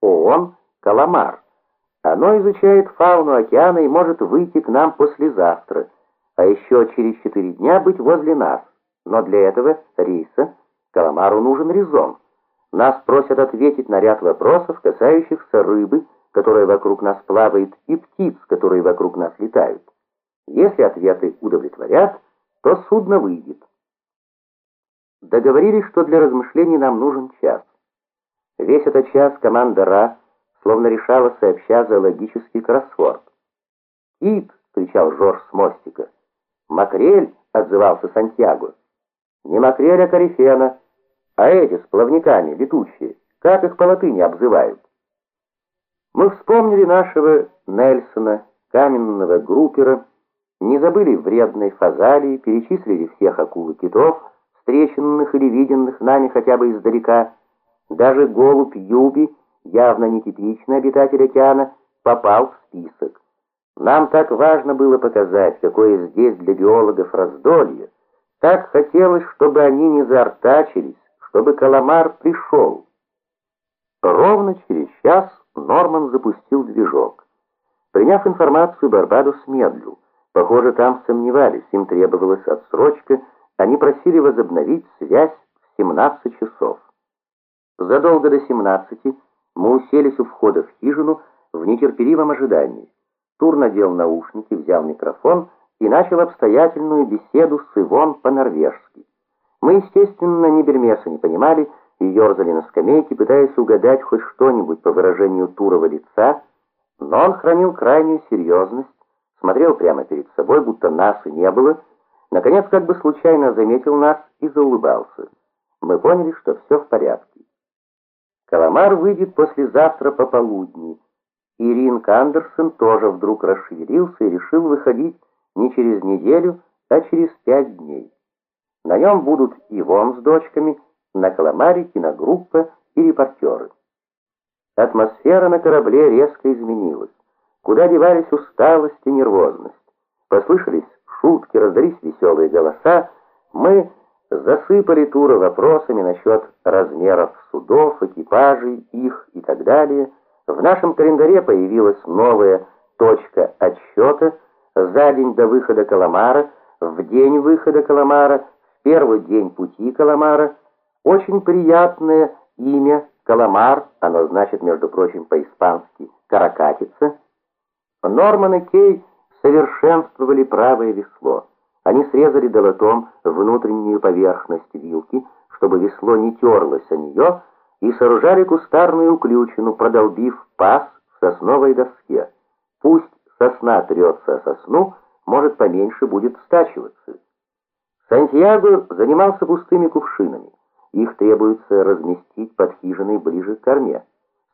ООН «Каламар». Оно изучает фауну океана и может выйти к нам послезавтра, а еще через четыре дня быть возле нас. Но для этого рейса Каламару нужен резон. Нас просят ответить на ряд вопросов, касающихся рыбы, которая вокруг нас плавает, и птиц, которые вокруг нас летают. Если ответы удовлетворят, то судно выйдет. Договорились, что для размышлений нам нужен час. Этот час команда РА словно решала сообща зоологический кроссворд. «Кит!» — кричал Жорж с мостика. «Макрель!» — отзывался Сантьяго. «Не макрель, а корифена. А эти с плавниками, летучие, как их по латыни обзывают?» Мы вспомнили нашего Нельсона, каменного группера, не забыли вредной фазалии, перечислили всех акул и китов, встреченных или виденных нами хотя бы издалека. Даже голубь Юби, явно нетипичный обитатель океана, попал в список. Нам так важно было показать, какое здесь для биологов раздолье. Так хотелось, чтобы они не заортачились, чтобы Каламар пришел. Ровно через час Норман запустил движок. Приняв информацию, Барбадос медлил. Похоже, там сомневались, им требовалась отсрочка, они просили возобновить связь в 17 часов. Задолго до 17 мы уселись у входа в хижину в нетерпеливом ожидании. Тур надел наушники, взял микрофон и начал обстоятельную беседу с Ивон по-норвежски. Мы, естественно, ни бельмеса не понимали и ерзали на скамейке, пытаясь угадать хоть что-нибудь по выражению Турова лица, но он хранил крайнюю серьезность, смотрел прямо перед собой, будто нас и не было, наконец как бы случайно заметил нас и заулыбался. Мы поняли, что все в порядке. Каламар выйдет послезавтра пополудни. Ирин Кандерсон тоже вдруг расширился и решил выходить не через неделю, а через пять дней. На нем будут Ивон с дочками, на Каламаре киногруппа и репортеры. Атмосфера на корабле резко изменилась. Куда девались усталость и нервозность? Послышались шутки, раздались веселые голоса. Мы засыпали Тура вопросами насчет размеров судов, экипажей, их и так далее. В нашем календаре появилась новая точка отсчета за день до выхода Каламара, в день выхода Каламара, в первый день пути Каламара. Очень приятное имя Каламар, оно значит, между прочим, по-испански «каракатица». Норман и Кей совершенствовали правое весло. Они срезали долотом внутреннюю поверхность вилки, чтобы весло не терлось о нее, и сооружали кустарную уключину, продолбив паз в сосновой доске. Пусть сосна трется о сосну, может, поменьше будет стачиваться. Сантьяго занимался пустыми кувшинами. Их требуется разместить под хижиной ближе к корме.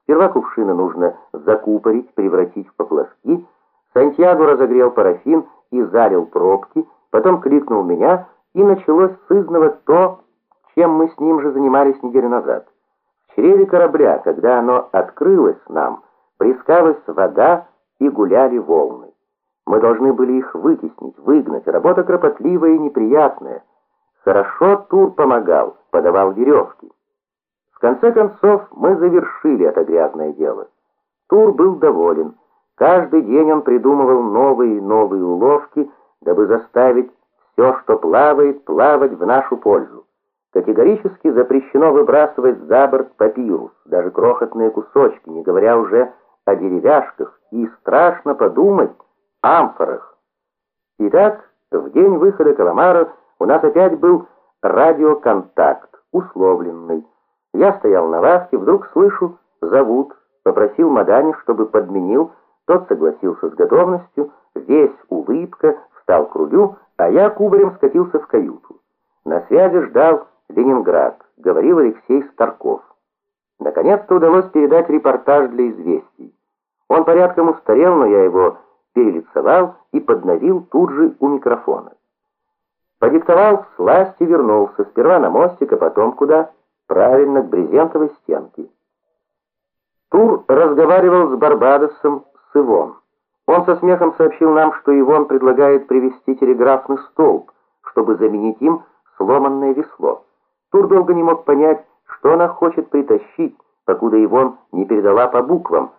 Сперва кувшины нужно закупорить, превратить в поплавки. Сантьяго разогрел парафин и залил пробки, Потом кликнул меня, и началось сызново то, чем мы с ним же занимались неделю назад. В чреве корабля, когда оно открылось нам, плескалась вода и гуляли волны. Мы должны были их вытеснить, выгнать. Работа кропотливая и неприятная. Хорошо Тур помогал, подавал веревки. В конце концов, мы завершили это грязное дело. Тур был доволен. Каждый день он придумывал новые и новые уловки, дабы заставить все, что плавает, плавать в нашу пользу. Категорически запрещено выбрасывать за борт папирус, даже крохотные кусочки, не говоря уже о деревяшках, и страшно подумать о амфорах. Итак, в день выхода Каламара у нас опять был радиоконтакт, условленный. Я стоял на вахте, вдруг слышу, зовут, попросил Мадани, чтобы подменил, тот согласился с готовностью, весь улыбка, встал к рулю, а я кубарем скатился в каюту. На связи ждал Ленинград, говорил Алексей Старков. Наконец-то удалось передать репортаж для известий. Он порядком устарел, но я его перелицевал и подновил тут же у микрофона. Подиктовал сласть и вернулся, сперва на мостик, а потом куда? Правильно, к брезентовой стенке. Тур разговаривал с Барбадосом, с Ивом. Он со смехом сообщил нам, что Ивон предлагает привезти телеграфный столб, чтобы заменить им сломанное весло. Тур долго не мог понять, что она хочет притащить, покуда Ивон не передала по буквам,